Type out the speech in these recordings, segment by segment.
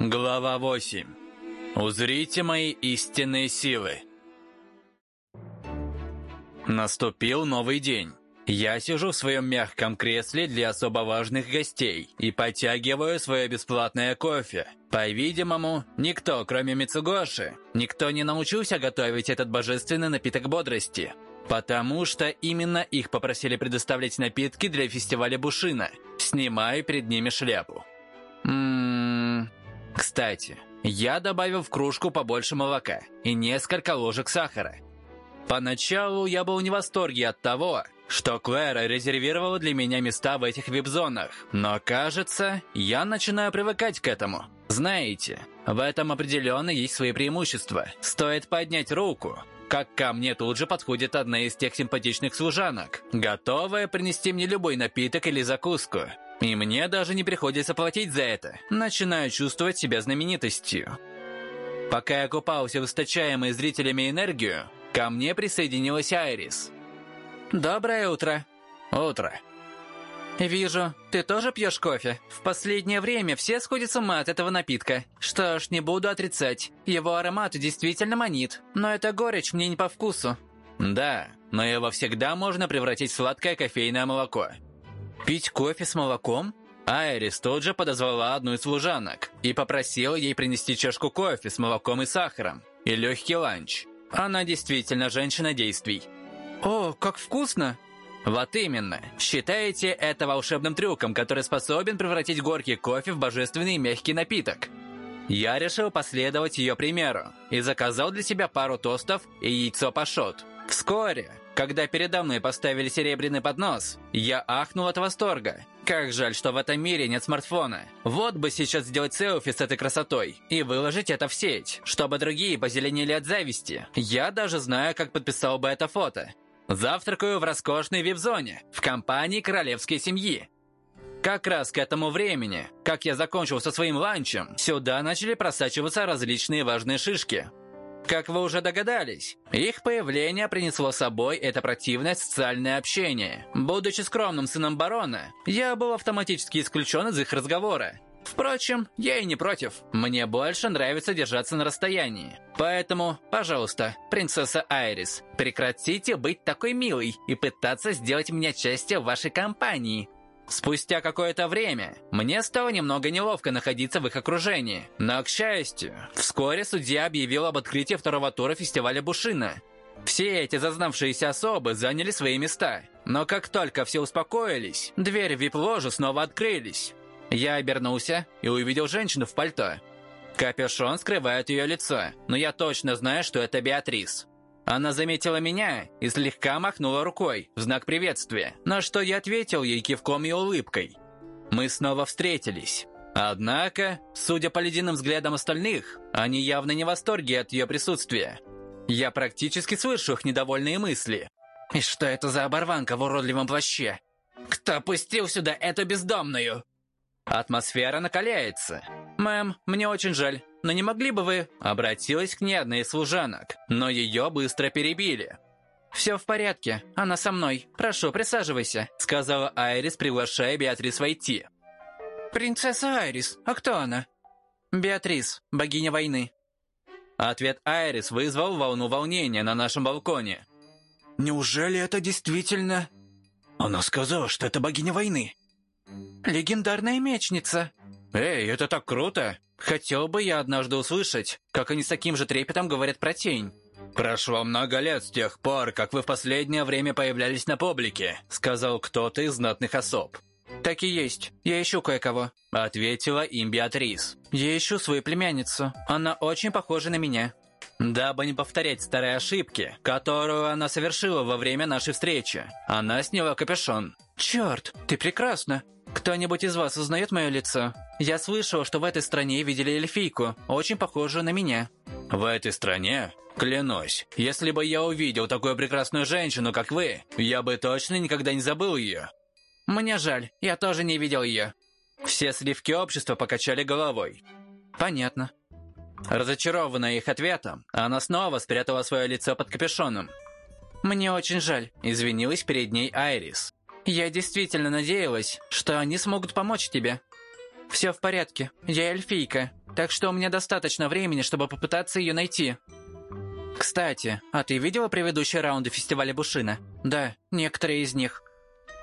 Глава 8. Узрите мои истинные силы. Наступил новый день. Я сижу в своем мягком кресле для особо важных гостей и подтягиваю свое бесплатное кофе. По-видимому, никто, кроме Мицугоши, никто не научился готовить этот божественный напиток бодрости. Потому что именно их попросили предоставлять напитки для фестиваля Бушина. Снимаю перед ними шляпу. Ммм... Кстати, я добавил в кружку побольше молока и несколько ложек сахара. Поначалу я был не в восторге от того, что Клэра резервировала для меня места в этих вип-зонах, но кажется, я начинаю привыкать к этому. Знаете, в этом определенно есть свои преимущества. Стоит поднять руку, как ко мне тут же подходит одна из тех симпатичных служанок, готовая принести мне любой напиток или закуску. И мне даже не приходится платить за это. Начинаю чувствовать себя знаменитостью. Пока я купался в источаемой зрителями энергию, ко мне присоединилась Айрис. «Доброе утро». «Утро». «Вижу, ты тоже пьешь кофе? В последнее время все сходят с ума от этого напитка. Что ж, не буду отрицать. Его аромат действительно манит, но эта горечь мне не по вкусу». «Да, но его всегда можно превратить в сладкое кофейное молоко. Пить кофе с молоком? Айрис тут же подозвала одну из служанок и попросила ей принести чашку кофе с молоком и сахаром и легкий ланч. Она действительно женщина действий. «О, как вкусно!» Вот именно. Считаете это волшебным трюком, который способен превратить горький кофе в божественный мягкий напиток? Я решил последовать ее примеру и заказал для себя пару тостов и яйцо пашот. Вскоре когда передо мной поставили серебряный поднос, я ахнул от восторга. Как жаль, что в этом мире нет смартфона. Вот бы сейчас сделать селфи с этой красотой и выложить это в сеть, чтобы другие позеленели от зависти. Я даже знаю, как подписал бы это фото. Завтракаю в роскошной вип-зоне, в компании королевской семьи. Как раз к этому времени, как я закончил со своим ланчем, сюда начали просачиваться различные важные шишки. Как вы уже догадались, их появление принесло с собой это противное социальное общение. Будучи скромным сыном барона, я был автоматически исключен из их разговора. Впрочем, я и не против. Мне больше нравится держаться на расстоянии. Поэтому, пожалуйста, принцесса Айрис, прекратите быть такой милой и пытаться сделать меня частью вашей компании. Спустя какое-то время мне стало немного неловко находиться в их окружении. Но, к счастью, вскоре судья объявил об открытии второго тура фестиваля Бушина. Все эти зазнавшиеся особы заняли свои места. Но как только все успокоились, двери в вип-ложу снова открылись. Я обернулся и увидел женщину в пальто. Капюшон скрывает ее лицо, но я точно знаю, что это Беатрис. Она заметила меня и слегка махнула рукой в знак приветствия, на что я ответил ей кивком и улыбкой. Мы снова встретились. Однако, судя по ледяным взглядам остальных, они явно не в восторге от ее присутствия. Я практически слышу их недовольные мысли. «И что это за оборванка в уродливом плаще? Кто пустил сюда эту бездомную?» Атмосфера накаляется. «Мэм, мне очень жаль, но не могли бы вы...» Обратилась к ней одна из служанок, но ее быстро перебили. «Все в порядке, она со мной. Прошу, присаживайся», сказала Айрис, приглашая Беатрис войти. «Принцесса Айрис, а кто она?» «Беатрис, богиня войны». Ответ Айрис вызвал волну волнения на нашем балконе. «Неужели это действительно...» «Она сказала, что это богиня войны». «Легендарная мечница». «Эй, это так круто! Хотел бы я однажды услышать, как они с таким же трепетом говорят про тень». «Прошло много лет с тех пор, как вы в последнее время появлялись на публике», сказал кто-то из знатных особ. «Так и есть. Я ищу кое-кого», — ответила им Беатрис. «Я ищу свою племянницу. Она очень похожа на меня». Дабы не повторять старые ошибки, которую она совершила во время нашей встречи, она сняла капюшон. «Черт, ты прекрасна! Кто-нибудь из вас узнает мое лицо? Я слышал, что в этой стране видели эльфийку, очень похожую на меня». «В этой стране? Клянусь, если бы я увидел такую прекрасную женщину, как вы, я бы точно никогда не забыл ее». «Мне жаль, я тоже не видел ее». Все сливки общества покачали головой. «Понятно». Разочарованная их ответом, она снова спрятала свое лицо под капюшоном. «Мне очень жаль», — извинилась перед ней Айрис. «Я действительно надеялась, что они смогут помочь тебе». Все в порядке. Я эльфийка, так что у меня достаточно времени, чтобы попытаться ее найти. Кстати, а ты видела предыдущие раунды фестиваля Бушина? Да, некоторые из них.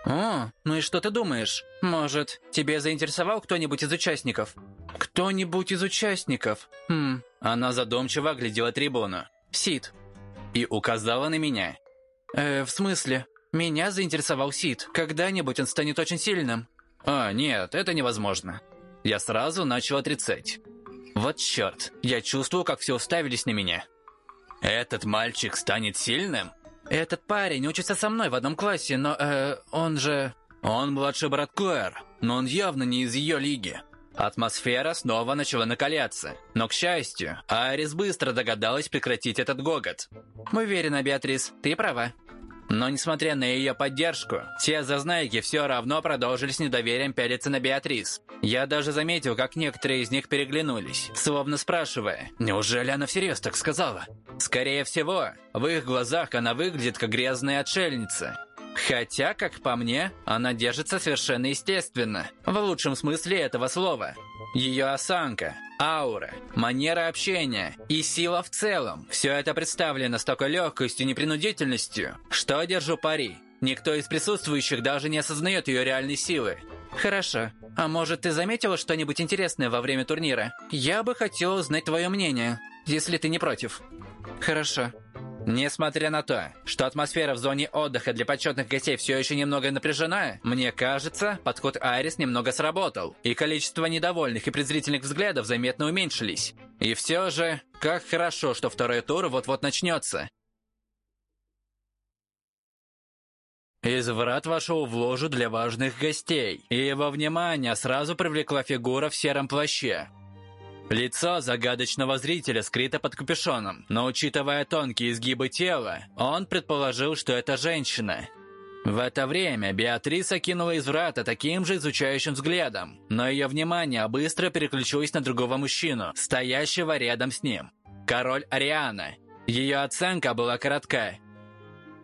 О, ну и что ты думаешь? Может, тебе заинтересовал кто-нибудь из участников? Кто-нибудь из участников? Хм, Она задумчиво оглядела трибуну Сид. и указала на меня. Э, в смысле? Меня заинтересовал Сид. Когда-нибудь он станет очень сильным. «А, нет, это невозможно». Я сразу начал отрицать. Вот черт, я чувствую, как все уставились на меня. Этот мальчик станет сильным? Этот парень учится со мной в одном классе, но, э, он же... Он младший брат Клэр, но он явно не из ее лиги. Атмосфера снова начала накаляться. Но, к счастью, Айрис быстро догадалась прекратить этот гогот. Уверена, Беатрис, ты права. Но, несмотря на ее поддержку, все зазнайки все равно продолжили с недоверием пялиться на Беатрис. Я даже заметил, как некоторые из них переглянулись, словно спрашивая, «Неужели она всерьез так сказала?» Скорее всего, в их глазах она выглядит как грязная отшельница. Хотя, как по мне, она держится совершенно естественно, в лучшем смысле этого слова. Ее осанка, аура, манера общения и сила в целом – все это представлено с такой легкостью и непринудительностью, что держу пари. Никто из присутствующих даже не осознает ее реальной силы. Хорошо. А может, ты заметила что-нибудь интересное во время турнира? Я бы хотела узнать твое мнение, если ты не против. Хорошо. Несмотря на то, что атмосфера в зоне отдыха для почетных гостей все еще немного напряжена, мне кажется, подход Айрис немного сработал, и количество недовольных и презрительных взглядов заметно уменьшились. И все же, как хорошо, что второй тур вот-вот начнется. Из врат вошел в ложу для важных гостей, и его внимание сразу привлекла фигура в сером плаще. Лицо загадочного зрителя скрыто под капюшоном, но учитывая тонкие изгибы тела, он предположил, что это женщина. В это время Беатрис окинула из врата таким же изучающим взглядом, но ее внимание быстро переключилось на другого мужчину, стоящего рядом с ним. Король Ариана. Ее оценка была коротка.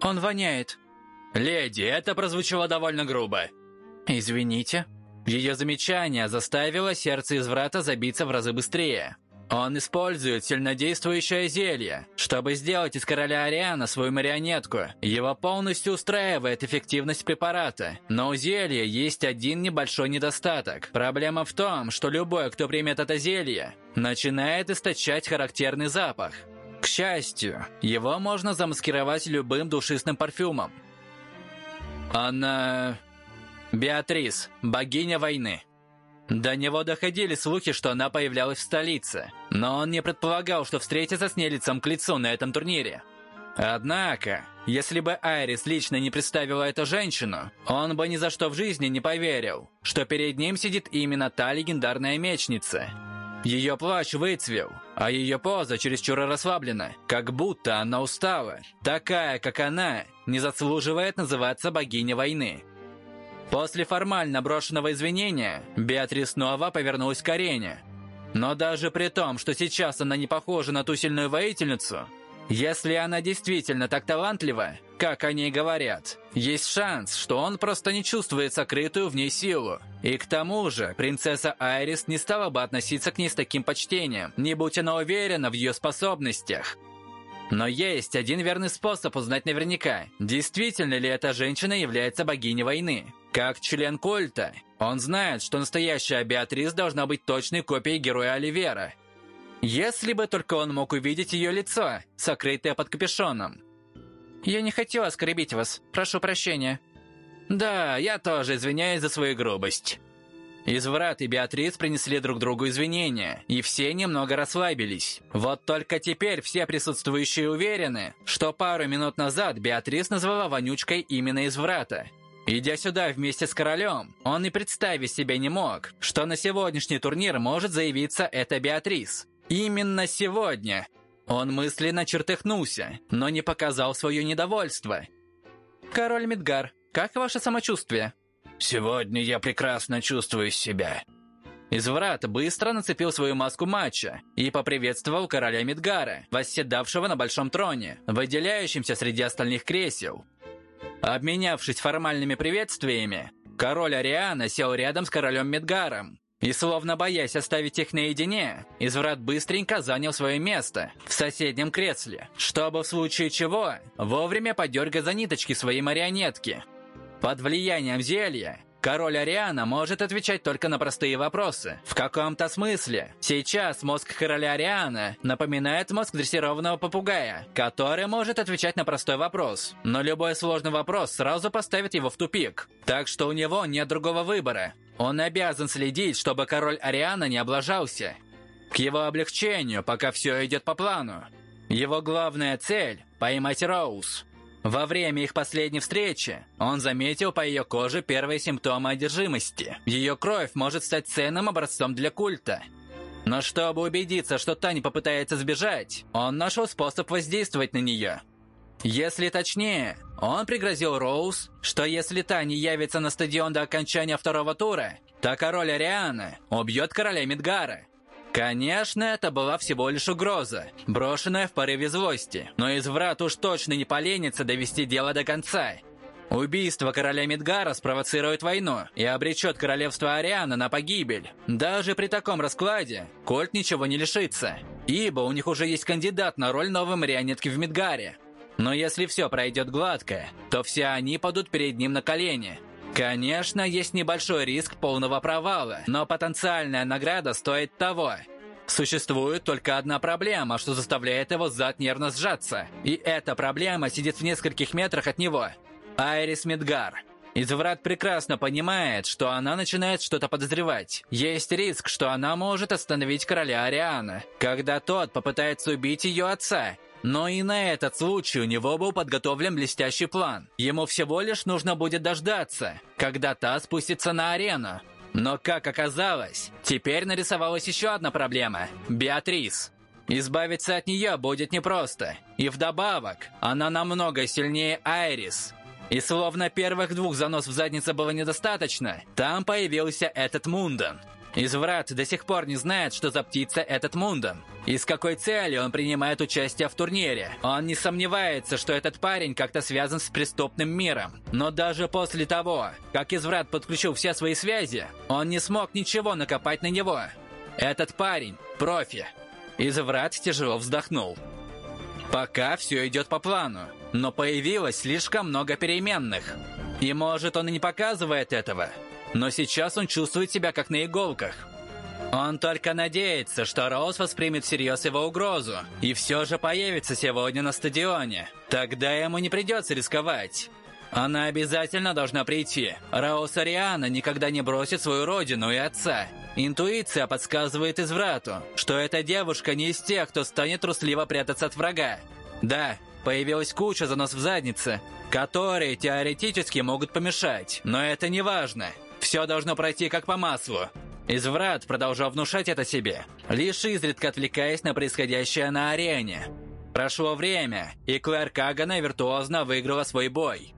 Он воняет. «Леди, это прозвучало довольно грубо». Извините. Ее замечание заставило сердце изврата забиться в разы быстрее. Он использует сильнодействующее зелье, чтобы сделать из короля Ариана свою марионетку. Его полностью устраивает эффективность препарата. Но у зелья есть один небольшой недостаток. Проблема в том, что любой, кто примет это зелье, начинает источать характерный запах. К счастью, его можно замаскировать любым душистым парфюмом. Она... Беатрис, богиня войны. До него доходили слухи, что она появлялась в столице, но он не предполагал, что встретится с ней лицом к лицу на этом турнире. Однако, если бы Айрис лично не представила эту женщину, он бы ни за что в жизни не поверил, что перед ним сидит именно та легендарная мечница. Ее плащ выцвел, а ее поза чересчур расслаблена, как будто она устала. Такая, как она, не заслуживает называться богиней войны. После формально брошенного извинения, Беатрис снова повернулась к арене. Но даже при том, что сейчас она не похожа на ту сильную воительницу, если она действительно так талантлива, как о ней говорят, есть шанс, что он просто не чувствует сокрытую в ней силу. И к тому же, принцесса Айрис не стала бы относиться к ней с таким почтением, не будь она уверена в ее способностях. Но есть один верный способ узнать наверняка, действительно ли эта женщина является богиней войны. Как член культа, он знает, что настоящая Беатрис должна быть точной копией героя Оливера. Если бы только он мог увидеть ее лицо, сокрытое под капюшоном. Я не хотела оскорбить вас. Прошу прощения. Да, я тоже извиняюсь за свою грубость. Изврат и Беатрис принесли друг другу извинения, и все немного расслабились. Вот только теперь все присутствующие уверены, что пару минут назад Беатрис назвала вонючкой именно изврата. Идя сюда вместе с королем, он и представить себе не мог, что на сегодняшний турнир может заявиться эта Беатрис. Именно сегодня. Он мысленно чертыхнулся, но не показал свое недовольство. Король Мидгар, как ваше самочувствие? Сегодня я прекрасно чувствую себя. Изврат быстро нацепил свою маску матча и поприветствовал короля Мидгара, восседавшего на большом троне, выделяющимся среди остальных кресел. Обменявшись формальными приветствиями, король Ариана сел рядом с королем Мидгаром. И словно боясь оставить их наедине, изврат быстренько занял свое место в соседнем кресле, чтобы в случае чего вовремя подергать за ниточки своей марионетки. Под влиянием зелья Король Ариана может отвечать только на простые вопросы. В каком-то смысле. Сейчас мозг короля Ариана напоминает мозг дрессированного попугая, который может отвечать на простой вопрос. Но любой сложный вопрос сразу поставит его в тупик. Так что у него нет другого выбора. Он обязан следить, чтобы король Ариана не облажался. К его облегчению, пока все идет по плану. Его главная цель – поймать Роуз – во время их последней встречи он заметил по ее коже первые симптомы одержимости. Ее кровь может стать ценным образцом для культа. Но чтобы убедиться, что та не попытается сбежать, он нашел способ воздействовать на нее. Если точнее, он пригрозил Роуз, что если та не явится на стадион до окончания второго тура, то король Ариана убьет короля Мидгара. Конечно, это была всего лишь угроза, брошенная в порыве злости, но изврат уж точно не поленится довести дело до конца. Убийство короля Мидгара спровоцирует войну и обречет королевство Ариана на погибель. Даже при таком раскладе Кольт ничего не лишится, ибо у них уже есть кандидат на роль новой марионетки в Мидгаре. Но если все пройдет гладко, то все они падут перед ним на колени – Конечно, есть небольшой риск полного провала, но потенциальная награда стоит того. Существует только одна проблема, что заставляет его зад нервно сжаться. И эта проблема сидит в нескольких метрах от него. Айрис Мидгар. Изврат прекрасно понимает, что она начинает что-то подозревать. Есть риск, что она может остановить короля Ариана, когда тот попытается убить ее отца, но и на этот случай у него был подготовлен блестящий план. Ему всего лишь нужно будет дождаться, когда та спустится на арену. Но, как оказалось, теперь нарисовалась еще одна проблема – Беатрис. Избавиться от нее будет непросто. И вдобавок, она намного сильнее Айрис. И словно первых двух занос в заднице было недостаточно, там появился этот Мундан – Изврат до сих пор не знает, что за птица этот Мундом. И с какой целью он принимает участие в турнире. Он не сомневается, что этот парень как-то связан с преступным миром. Но даже после того, как Изврат подключил все свои связи, он не смог ничего накопать на него. Этот парень – профи. Изврат тяжело вздохнул. Пока все идет по плану, но появилось слишком много переменных. И может он и не показывает этого – но сейчас он чувствует себя как на иголках. Он только надеется, что Роуз воспримет всерьез его угрозу и все же появится сегодня на стадионе. Тогда ему не придется рисковать. Она обязательно должна прийти. Раус Ариана никогда не бросит свою родину и отца. Интуиция подсказывает изврату, что эта девушка не из тех, кто станет трусливо прятаться от врага. Да, появилась куча занос в заднице, которые теоретически могут помешать, но это не важно. Все должно пройти как по маслу. Изврат продолжал внушать это себе, лишь изредка отвлекаясь на происходящее на арене. Прошло время, и Клэр Кагана виртуозно выиграла свой бой.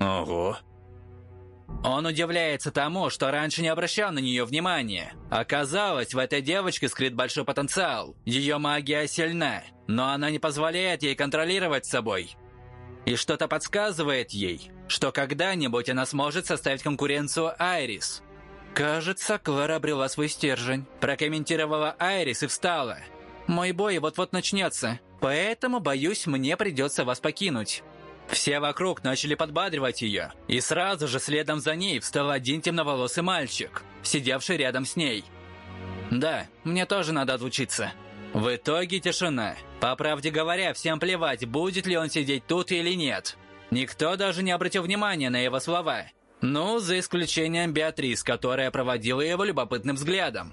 Ого. Он удивляется тому, что раньше не обращал на нее внимания. Оказалось, в этой девочке скрыт большой потенциал. Ее магия сильна, но она не позволяет ей контролировать собой. И что-то подсказывает ей, что когда-нибудь она сможет составить конкуренцию Айрис. «Кажется, Клара обрела свой стержень», – прокомментировала Айрис и встала. «Мой бой вот-вот начнется, поэтому, боюсь, мне придется вас покинуть». Все вокруг начали подбадривать ее, и сразу же следом за ней встал один темноволосый мальчик, сидевший рядом с ней. «Да, мне тоже надо отлучиться», в итоге тишина. По правде говоря, всем плевать, будет ли он сидеть тут или нет. Никто даже не обратил внимания на его слова. Ну, за исключением Беатрис, которая проводила его любопытным взглядом.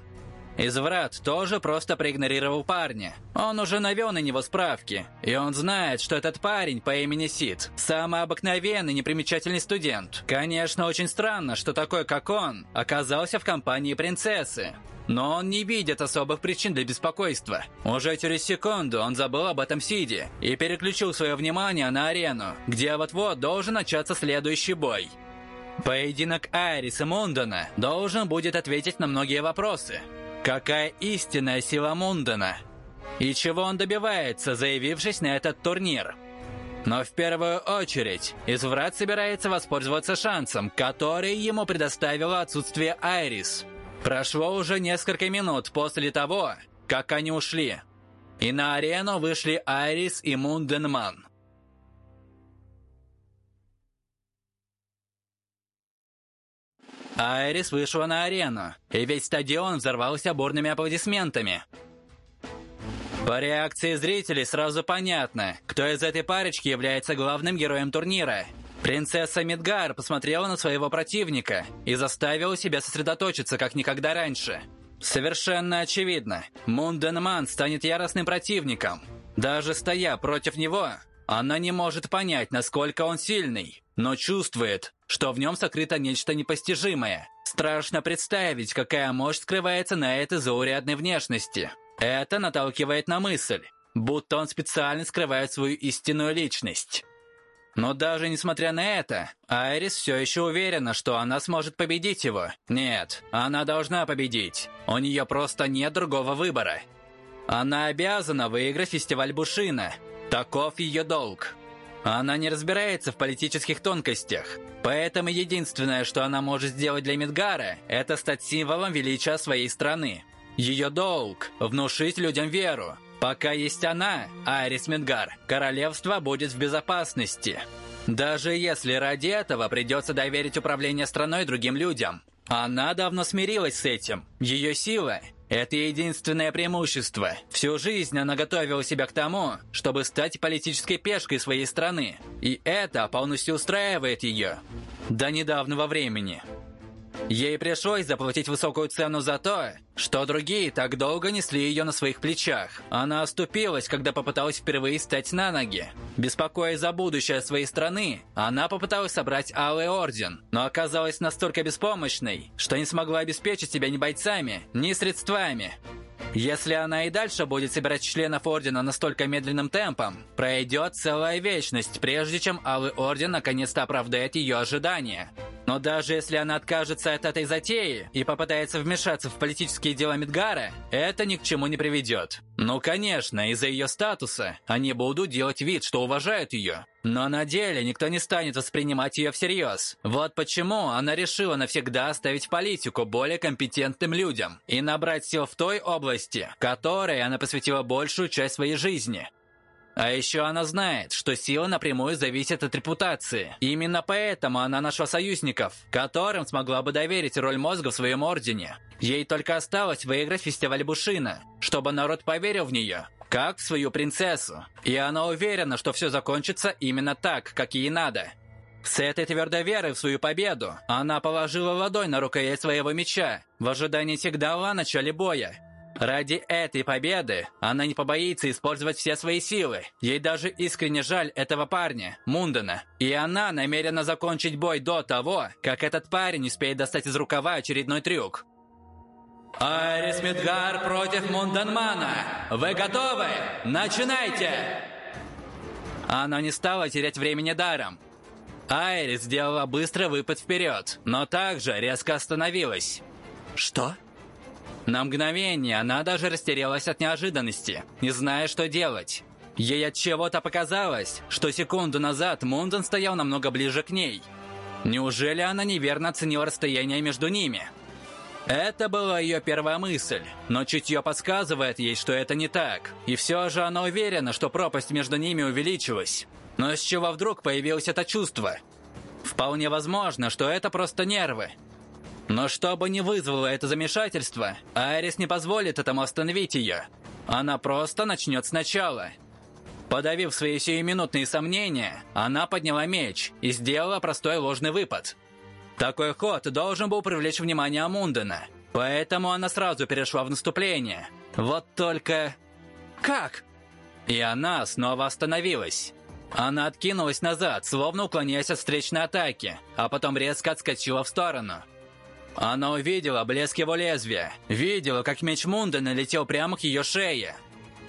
Изврат тоже просто проигнорировал парня. Он уже навел на него справки, и он знает, что этот парень по имени Сид – самый обыкновенный непримечательный студент. Конечно, очень странно, что такой, как он, оказался в компании принцессы. Но он не видит особых причин для беспокойства. Уже через секунду он забыл об этом сиде и переключил свое внимание на арену, где вот-вот должен начаться следующий бой. Поединок Айрис и Мундана должен будет ответить на многие вопросы. Какая истинная сила Мундана? И чего он добивается, заявившись на этот турнир? Но в первую очередь, Изврат собирается воспользоваться шансом, который ему предоставило отсутствие Айрис – Прошло уже несколько минут после того, как они ушли. И на арену вышли Айрис и Мунденман. Айрис вышла на арену, и весь стадион взорвался бурными аплодисментами. По реакции зрителей сразу понятно, кто из этой парочки является главным героем турнира. Принцесса Мидгар посмотрела на своего противника и заставила себя сосредоточиться как никогда раньше. Совершенно очевидно, Мунденман станет яростным противником. Даже стоя против него, она не может понять, насколько он сильный, но чувствует, что в нем сокрыто нечто непостижимое. Страшно представить, какая мощь скрывается на этой заурядной внешности. Это наталкивает на мысль, будто он специально скрывает свою истинную личность. Но даже несмотря на это, Айрис все еще уверена, что она сможет победить его. Нет, она должна победить. У нее просто нет другого выбора. Она обязана выиграть фестиваль Бушина. Таков ее долг. Она не разбирается в политических тонкостях, поэтому единственное, что она может сделать для Мидгара, это стать символом величия своей страны. Ее долг – внушить людям веру. Пока есть она, Айрис Мингар, королевство будет в безопасности. Даже если ради этого придется доверить управление страной другим людям. Она давно смирилась с этим. Ее сила – это единственное преимущество. Всю жизнь она готовила себя к тому, чтобы стать политической пешкой своей страны. И это полностью устраивает ее. До недавнего времени. Ей пришлось заплатить высокую цену за то, что другие так долго несли ее на своих плечах. Она оступилась, когда попыталась впервые стать на ноги. Беспокоясь за будущее своей страны, она попыталась собрать Алый Орден, но оказалась настолько беспомощной, что не смогла обеспечить себя ни бойцами, ни средствами. Если она и дальше будет собирать членов Ордена настолько медленным темпом, пройдет целая вечность, прежде чем Алый Орден наконец-то оправдает ее ожидания. Но даже если она откажется от этой затеи и попытается вмешаться в политические дела Мидгара, это ни к чему не приведет. Ну, конечно, из-за ее статуса они будут делать вид, что уважают ее. Но на деле никто не станет воспринимать ее всерьез. Вот почему она решила навсегда оставить политику более компетентным людям и набрать сил в той области, которой она посвятила большую часть своей жизни. А еще она знает, что сила напрямую зависит от репутации. Именно поэтому она нашла союзников, которым смогла бы доверить роль мозга в своем ордене. Ей только осталось выиграть фестиваль Бушина, чтобы народ поверил в нее, как в свою принцессу. И она уверена, что все закончится именно так, как ей надо. С этой твердой верой в свою победу она положила ладонь на рукоять своего меча в ожидании сигнала о начале боя. Ради этой победы она не побоится использовать все свои силы. Ей даже искренне жаль этого парня, Мундена. И она намерена закончить бой до того, как этот парень успеет достать из рукава очередной трюк. Айрис Мидгар против Мунденмана. Вы готовы? Начинайте! Она не стала терять времени даром. Айрис сделала быстрый выпад вперед, но также резко остановилась. Что? На мгновение она даже растерялась от неожиданности, не зная, что делать. Ей от чего-то показалось, что секунду назад Мунден стоял намного ближе к ней. Неужели она неверно оценила расстояние между ними? Это была ее первая мысль, но чутье подсказывает ей, что это не так. И все же она уверена, что пропасть между ними увеличилась. Но с чего вдруг появилось это чувство? Вполне возможно, что это просто нервы. Но чтобы не вызвало это замешательство, Айрис не позволит этому остановить ее. Она просто начнет сначала. Подавив свои сиюминутные сомнения, она подняла меч и сделала простой ложный выпад. Такой ход должен был привлечь внимание Амундена, поэтому она сразу перешла в наступление. Вот только... Как? И она снова остановилась. Она откинулась назад, словно уклоняясь от встречной атаки, а потом резко отскочила в сторону – она увидела блеск его лезвия, видела, как меч Мунда налетел прямо к ее шее.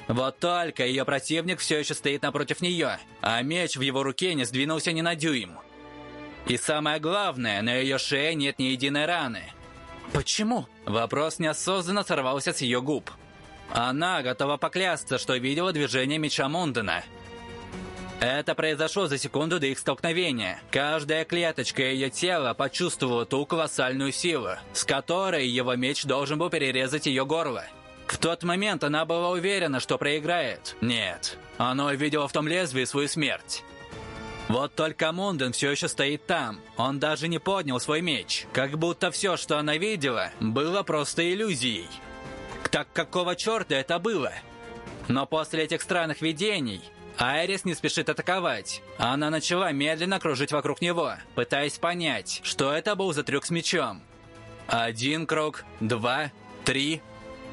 Вот только ее противник все еще стоит напротив нее, а меч в его руке не сдвинулся ни на дюйм. И самое главное, на ее шее нет ни единой раны. Почему? Вопрос неосознанно сорвался с ее губ. Она готова поклясться, что видела движение меча Мундена. Это произошло за секунду до их столкновения. Каждая клеточка ее тела почувствовала ту колоссальную силу, с которой его меч должен был перерезать ее горло. В тот момент она была уверена, что проиграет. Нет, она увидела в том лезвии свою смерть. Вот только Мунден все еще стоит там. Он даже не поднял свой меч. Как будто все, что она видела, было просто иллюзией. Так какого черта это было? Но после этих странных видений Айрис не спешит атаковать. Она начала медленно кружить вокруг него, пытаясь понять, что это был за трюк с мечом. Один круг, два, три.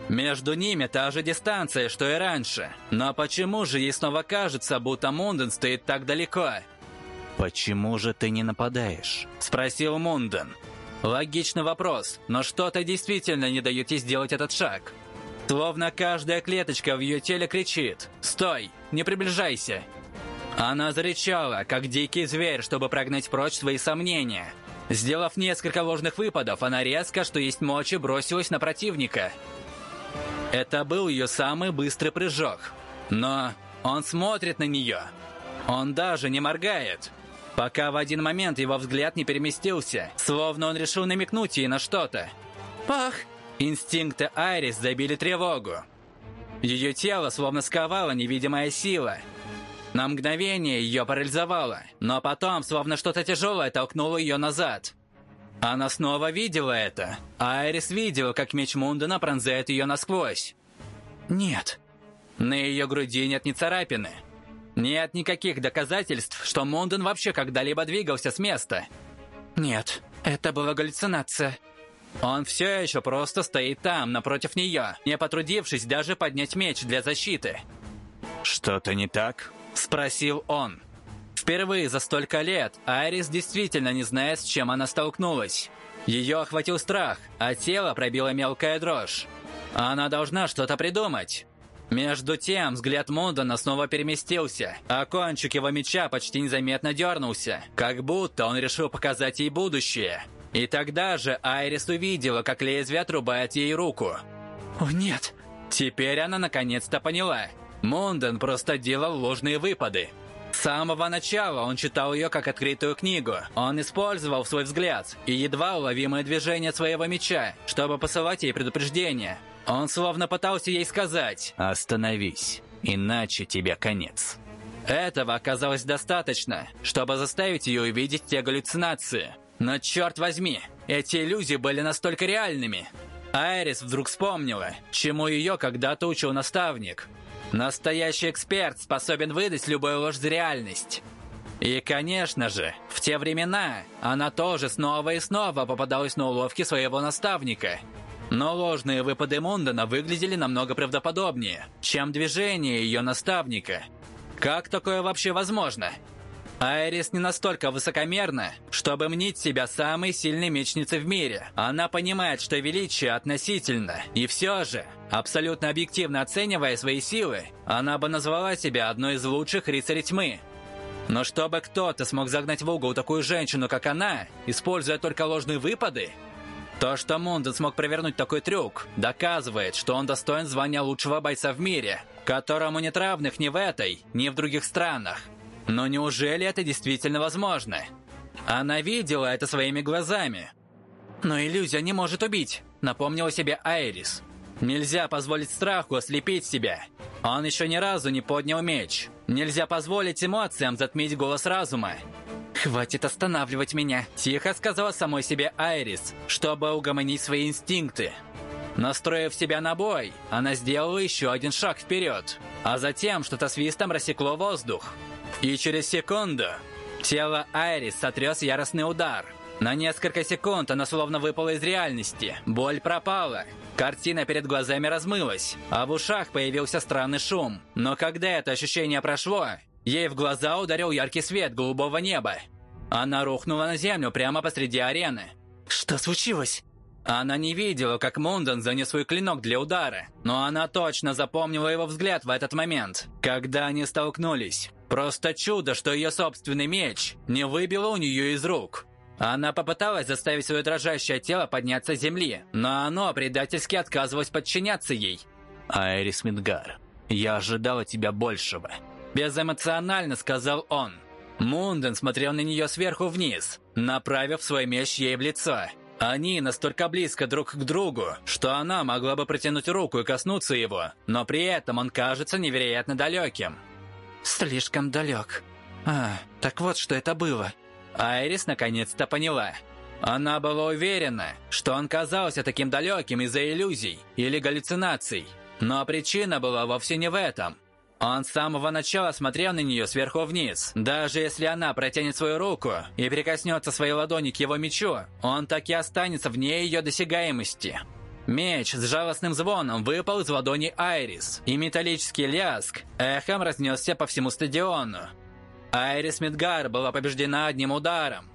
Между ними та же дистанция, что и раньше. Но почему же ей снова кажется, будто Мунден стоит так далеко? «Почему же ты не нападаешь?» – спросил Мунден. Логичный вопрос, но что-то действительно не дает ей сделать этот шаг. Словно каждая клеточка в ее теле кричит «Стой! Не приближайся!» Она зарычала, как дикий зверь, чтобы прогнать прочь свои сомнения. Сделав несколько ложных выпадов, она резко, что есть мочи, бросилась на противника. Это был ее самый быстрый прыжок. Но он смотрит на нее. Он даже не моргает. Пока в один момент его взгляд не переместился, словно он решил намекнуть ей на что-то. «Пах!» Инстинкты Айрис забили тревогу. Ее тело словно сковала невидимая сила. На мгновение ее парализовало, но потом словно что-то тяжелое толкнуло ее назад. Она снова видела это. Айрис видела, как меч Мундена пронзает ее насквозь. Нет. На ее груди нет ни царапины. Нет никаких доказательств, что Мунден вообще когда-либо двигался с места. Нет, это была галлюцинация. Он все еще просто стоит там, напротив нее, не потрудившись даже поднять меч для защиты. «Что-то не так?» – спросил он. Впервые за столько лет Айрис действительно не знает, с чем она столкнулась. Ее охватил страх, а тело пробило мелкая дрожь. Она должна что-то придумать. Между тем, взгляд Мундана снова переместился, а кончик его меча почти незаметно дернулся, как будто он решил показать ей будущее – и тогда же Айрис увидела, как лезвие отрубает ей руку. «О, нет!» Теперь она наконец-то поняла. Монден просто делал ложные выпады. С самого начала он читал ее как открытую книгу. Он использовал свой взгляд и едва уловимое движение своего меча, чтобы посылать ей предупреждение. Он словно пытался ей сказать «Остановись, иначе тебе конец». Этого оказалось достаточно, чтобы заставить ее увидеть те галлюцинации – но черт возьми, эти иллюзии были настолько реальными. Айрис вдруг вспомнила, чему ее когда-то учил наставник. Настоящий эксперт способен выдать любую ложь за реальность. И, конечно же, в те времена она тоже снова и снова попадалась на уловки своего наставника. Но ложные выпады Мундена выглядели намного правдоподобнее, чем движения ее наставника. Как такое вообще возможно? Айрис не настолько высокомерна, чтобы мнить себя самой сильной мечницей в мире. Она понимает, что величие относительно. И все же, абсолютно объективно оценивая свои силы, она бы назвала себя одной из лучших рыцарей тьмы. Но чтобы кто-то смог загнать в угол такую женщину, как она, используя только ложные выпады, то, что Мунден смог провернуть такой трюк, доказывает, что он достоин звания лучшего бойца в мире, которому нет равных ни в этой, ни в других странах. Но неужели это действительно возможно? Она видела это своими глазами. Но иллюзия не может убить, напомнила себе Айрис. Нельзя позволить страху ослепить себя. Он еще ни разу не поднял меч. Нельзя позволить эмоциям затмить голос разума. «Хватит останавливать меня», – тихо сказала самой себе Айрис, чтобы угомонить свои инстинкты. Настроив себя на бой, она сделала еще один шаг вперед, а затем что-то свистом рассекло воздух. И через секунду тело Айрис сотряс яростный удар. На несколько секунд она словно выпала из реальности. Боль пропала. Картина перед глазами размылась, а в ушах появился странный шум. Но когда это ощущение прошло, ей в глаза ударил яркий свет голубого неба. Она рухнула на землю прямо посреди арены. «Что случилось?» Она не видела, как Мунден занес свой клинок для удара, но она точно запомнила его взгляд в этот момент, когда они столкнулись. Просто чудо, что ее собственный меч не выбило у нее из рук. Она попыталась заставить свое дрожащее тело подняться с земли, но оно предательски отказывалось подчиняться ей. «Айрис Мингар, я ожидала тебя большего». Безэмоционально сказал он. Мунден смотрел на нее сверху вниз, направив свой меч ей в лицо. Они настолько близко друг к другу, что она могла бы протянуть руку и коснуться его, но при этом он кажется невероятно далеким. Слишком далек. А, так вот, что это было. Айрис наконец-то поняла. Она была уверена, что он казался таким далеким из-за иллюзий или галлюцинаций. Но причина была вовсе не в этом. Он с самого начала смотрел на нее сверху вниз. Даже если она протянет свою руку и прикоснется своей ладони к его мечу, он так и останется вне ее досягаемости. Меч с жалостным звоном выпал из ладони Айрис, и металлический ляск эхом разнесся по всему стадиону. Айрис Мидгар была побеждена одним ударом.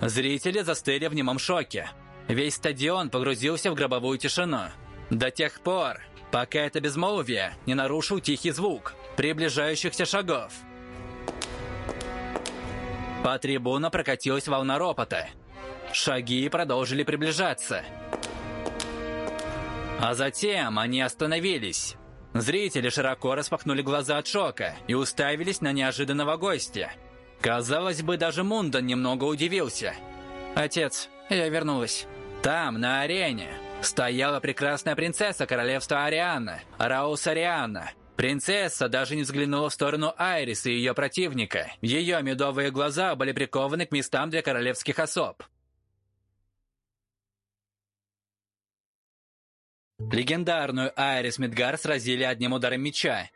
Зрители застыли в немом шоке. Весь стадион погрузился в гробовую тишину. До тех пор, пока это безмолвие не нарушил тихий звук приближающихся шагов. По трибуну прокатилась волна ропота. Шаги продолжили приближаться. А затем они остановились. Зрители широко распахнули глаза от шока и уставились на неожиданного гостя. Казалось бы, даже Мундан немного удивился. «Отец, я вернулась». Там, на арене, стояла прекрасная принцесса королевства Ариана, Раус Ариана. Принцесса даже не взглянула в сторону Айрис и ее противника. Ее медовые глаза были прикованы к местам для королевских особ. Легендарную Айрис Мидгар сразили одним ударом меча.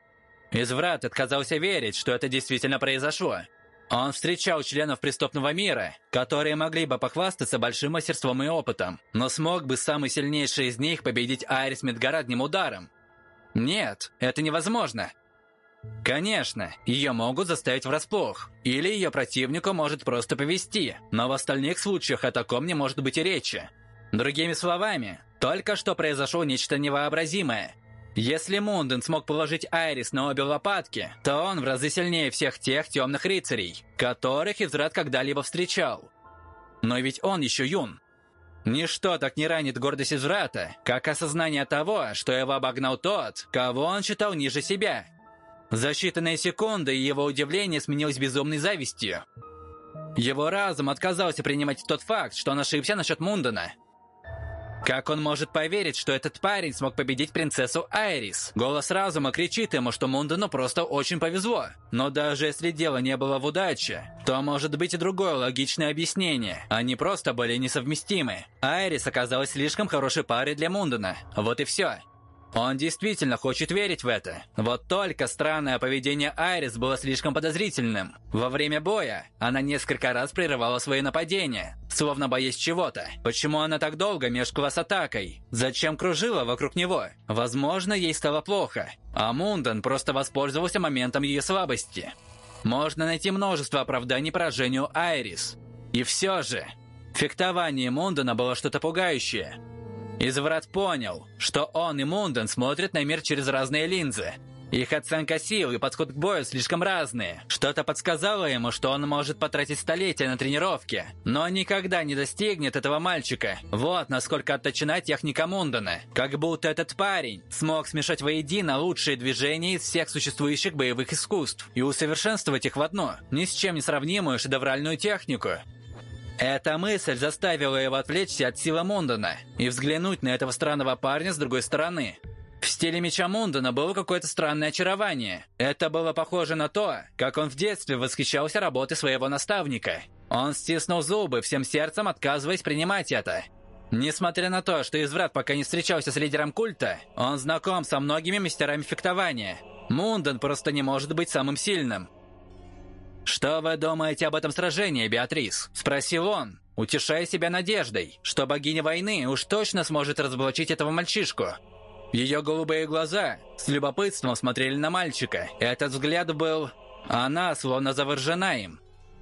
Изврат отказался верить, что это действительно произошло. Он встречал членов преступного мира, которые могли бы похвастаться большим мастерством и опытом, но смог бы самый сильнейший из них победить Айрис Мидгар одним ударом. Нет, это невозможно. Конечно, ее могут заставить врасплох, или ее противнику может просто повести, но в остальных случаях о таком не может быть и речи. Другими словами, только что произошло нечто невообразимое. Если Мунден смог положить Айрис на обе лопатки, то он в разы сильнее всех тех темных рыцарей, которых Израт когда-либо встречал. Но ведь он еще юн. Ничто так не ранит гордость Израта, как осознание того, что его обогнал тот, кого он считал ниже себя. За считанные секунды его удивление сменилось безумной завистью. Его разум отказался принимать тот факт, что он ошибся насчет Мундена – как он может поверить, что этот парень смог победить принцессу Айрис? Голос разума кричит ему, что Мундену просто очень повезло. Но даже если дело не было в удаче, то может быть и другое логичное объяснение. Они просто были несовместимы. Айрис оказалась слишком хорошей парой для Мундена. Вот и все. Он действительно хочет верить в это. Вот только странное поведение Айрис было слишком подозрительным. Во время боя она несколько раз прерывала свои нападения, словно боясь чего-то. Почему она так долго мешкала с атакой? Зачем кружила вокруг него? Возможно, ей стало плохо. А Мунден просто воспользовался моментом ее слабости. Можно найти множество оправданий поражению Айрис. И все же, фехтование Мундена было что-то пугающее. Изврат понял, что он и Мунден смотрят на мир через разные линзы. Их оценка сил и подход к бою слишком разные. Что-то подсказало ему, что он может потратить столетия на тренировки, но никогда не достигнет этого мальчика. Вот насколько отточена техника Мундена. Как будто этот парень смог смешать воедино лучшие движения из всех существующих боевых искусств и усовершенствовать их в одно, ни с чем не сравнимую шедевральную технику. Эта мысль заставила его отвлечься от силы Мундена и взглянуть на этого странного парня с другой стороны. В стиле меча Мундена было какое-то странное очарование. Это было похоже на то, как он в детстве восхищался работой своего наставника. Он стиснул зубы, всем сердцем отказываясь принимать это. Несмотря на то, что изврат пока не встречался с лидером культа, он знаком со многими мастерами фехтования. Мунден просто не может быть самым сильным. «Что вы думаете об этом сражении, Беатрис?» – спросил он, утешая себя надеждой, что богиня войны уж точно сможет разоблачить этого мальчишку. Ее голубые глаза с любопытством смотрели на мальчика. Этот взгляд был... Она словно заворжена им.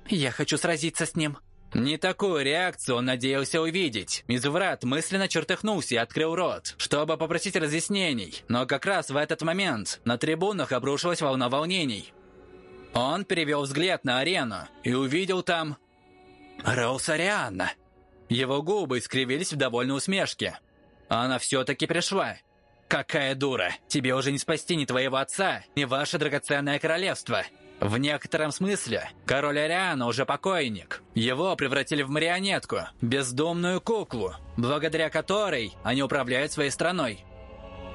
«Я хочу сразиться с ним». Не такую реакцию он надеялся увидеть. Изврат мысленно чертыхнулся и открыл рот, чтобы попросить разъяснений. Но как раз в этот момент на трибунах обрушилась волна волнений. Он перевел взгляд на арену и увидел там... Раусарианна. Его губы искривились в довольной усмешке. Она все-таки пришла. Какая дура! Тебе уже не спасти ни твоего отца, ни ваше драгоценное королевство. В некотором смысле, король Ариана уже покойник. Его превратили в марионетку, бездумную куклу, благодаря которой они управляют своей страной.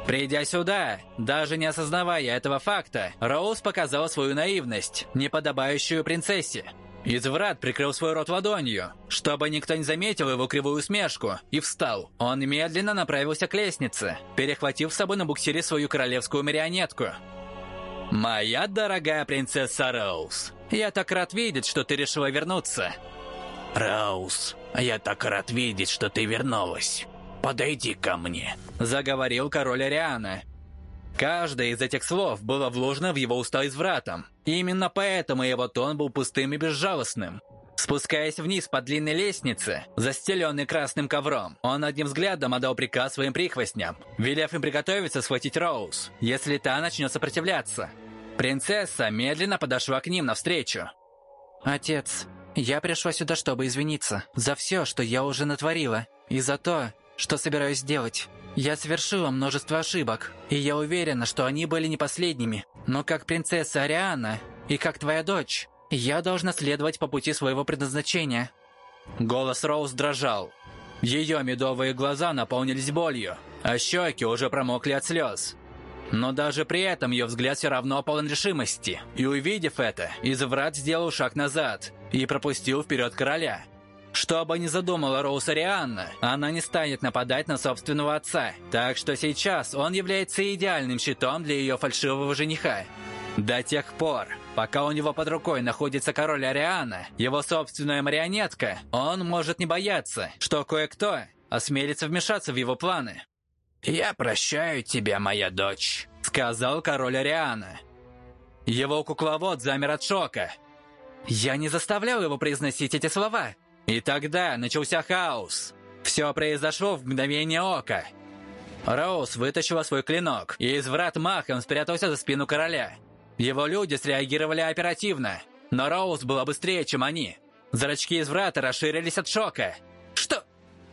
Придя сюда, даже не осознавая этого факта, Роуз показала свою наивность, неподобающую принцессе. Изврат прикрыл свой рот ладонью, чтобы никто не заметил его кривую усмешку, и встал. Он медленно направился к лестнице, перехватив с собой на буксире свою королевскую марионетку. «Моя дорогая принцесса Роуз, я так рад видеть, что ты решила вернуться». «Роуз, я так рад видеть, что ты вернулась. Подойди ко мне», — заговорил король Ариана. Каждое из этих слов было вложено в его уста извратом. Именно поэтому его тон был пустым и безжалостным. Спускаясь вниз по длинной лестнице, застеленной красным ковром, он одним взглядом отдал приказ своим прихвостням, велев им приготовиться схватить Роуз, если та начнет сопротивляться. Принцесса медленно подошла к ним навстречу. «Отец, я пришла сюда, чтобы извиниться за все, что я уже натворила, и за то, что собираюсь сделать. Я совершила множество ошибок, и я уверена, что они были не последними. Но как принцесса Ариана и как твоя дочь, я должна следовать по пути своего предназначения». Голос Роуз дрожал. Ее медовые глаза наполнились болью, а щеки уже промокли от слез. Но даже при этом ее взгляд все равно полон решимости. И увидев это, Изврат сделал шаг назад и пропустил вперед короля. Что бы ни задумала Роуз Арианна, она не станет нападать на собственного отца. Так что сейчас он является идеальным щитом для ее фальшивого жениха. До тех пор, пока у него под рукой находится король Ариана, его собственная марионетка, он может не бояться, что кое-кто осмелится вмешаться в его планы. «Я прощаю тебя, моя дочь», — сказал король Ариана. Его кукловод замер от шока. Я не заставлял его произносить эти слова. И тогда начался хаос. Все произошло в мгновение ока. Роуз вытащила свой клинок, и изврат махом спрятался за спину короля. Его люди среагировали оперативно, но Роуз была быстрее, чем они. Зрачки изврата расширились от шока. «Что?»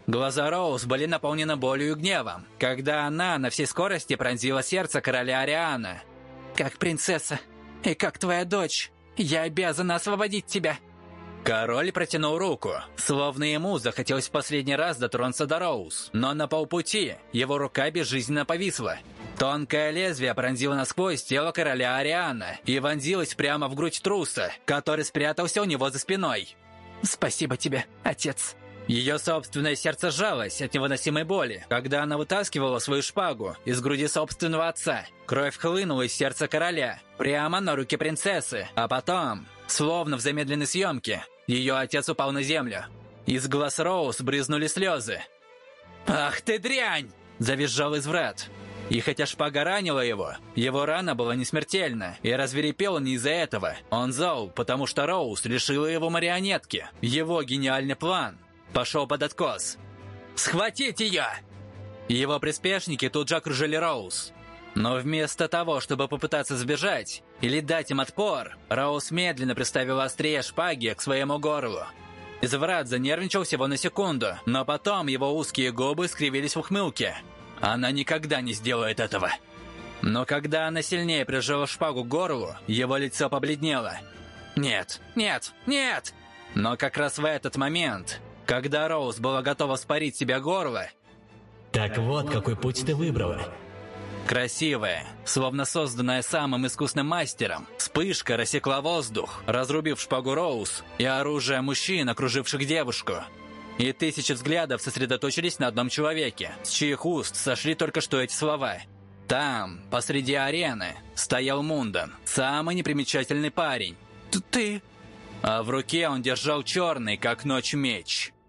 Глаза Роуз были наполнены болью и гневом, когда она на всей скорости пронзила сердце короля Ариана. «Как принцесса и как твоя дочь, я обязана освободить тебя!» Король протянул руку, словно ему захотелось в последний раз дотронуться до Роуз, но на полпути его рука безжизненно повисла. Тонкое лезвие пронзило насквозь тело короля Ариана и вонзилось прямо в грудь труса, который спрятался у него за спиной. «Спасибо тебе, отец!» Ее собственное сердце сжалось от невыносимой боли, когда она вытаскивала свою шпагу из груди собственного отца. Кровь хлынула из сердца короля, прямо на руки принцессы, а потом Словно в замедленной съемке, ее отец упал на землю. Из глаз Роуз брызнули слезы. «Ах ты дрянь!» – завизжал изврат. И хотя шпага ранила его, его рана была не смертельна, и разверепел он не из-за этого. Он зол, потому что Роуз лишила его марионетки. Его гениальный план пошел под откос. «Схватить ее!» Его приспешники тут же окружили Роуз. Но вместо того, чтобы попытаться сбежать или дать им отпор, Роуз медленно приставила острие шпаги к своему горлу. Изврат занервничал всего на секунду, но потом его узкие губы скривились в ухмылке. Она никогда не сделает этого. Но когда она сильнее прижала шпагу к горлу, его лицо побледнело. «Нет, нет, нет!» Но как раз в этот момент, когда Роуз была готова спарить себе горло... «Так вот, какой путь ты выбрала!» Красивая, словно созданная самым искусным мастером, вспышка рассекла воздух, разрубив шпагу Роуз и оружие мужчин, окруживших девушку. И тысячи взглядов сосредоточились на одном человеке, с чьих уст сошли только что эти слова. Там, посреди арены, стоял Мундан, самый непримечательный парень. «Ты...» А в руке он держал черный, как ночь, меч –